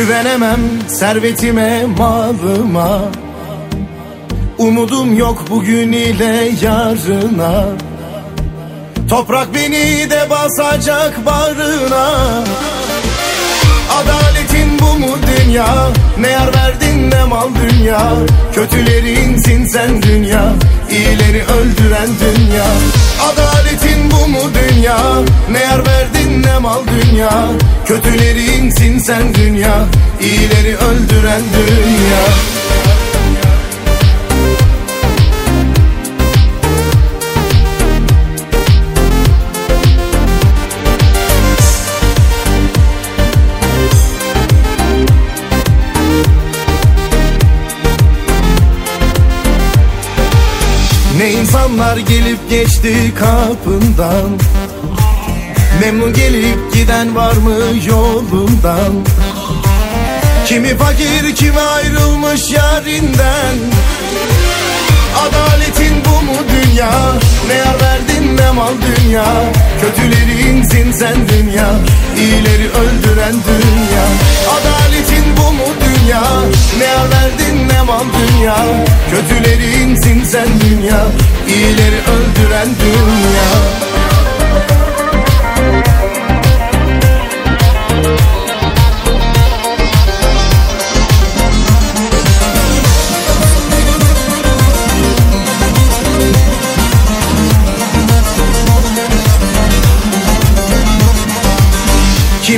Güvenemem servetime malıma. Umudum yok bugün ile yarına. Toprak beni de basacak barına Adaletin bu mu dünya? Ne yar verdin ne mal dünya? Kötülerinsin sen dünya dünya. Kötülerinsin sen dünya İyileri öldüren dünya. Ne insanlar gelip geçti kapından Memnun gelip giden var mı yolundan? Kimi fakir kimi ayrılmış yarinden. Adaletin bu mu dünya? Ne yar verdin ne mal dünya? Kötülerinsin sen dünya İyileri öldüren dünya. Adaletin bu mu dünya? Ne yar verdin ne mal dünya? Kötülerinsin sen dünya İyileri öldüren dünya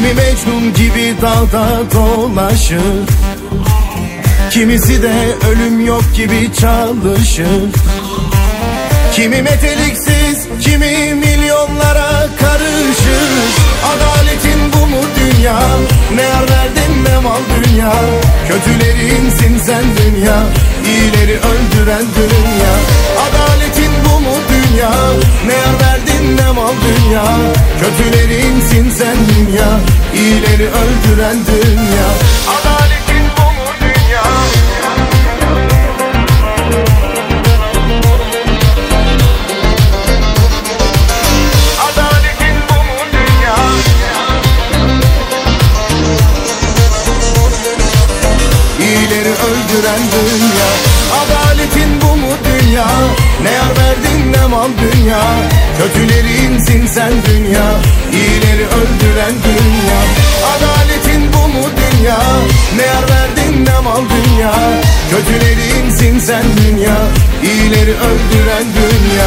Kimi Mecnun gibi dalda dolaşır Kimisi de ölüm yok gibi çalışır Kimi meteliksiz, kimi milyonlara karışır Adaletin bu mu dünya? Ne yar verdin ne mal dünya? Kötülerinsin sen dünya, iyileri öldüren dünya Adaletin bu mu dünya? Mal dünya? Kötülerinsin sen dünya, iyileri öldüren dünya Adaletin bu dünya? Adaletin bu dünya? İyileri öldüren dünya Adaletin dünya. Ne yar verdin ne mal dünya. Kötülerinsin sen dünya. İyileri öldüren dünya. Adaletin bu mu dünya? Ne yar verdin ne mal dünya. Kötülerinsin sen dünya. İyileri öldüren dünya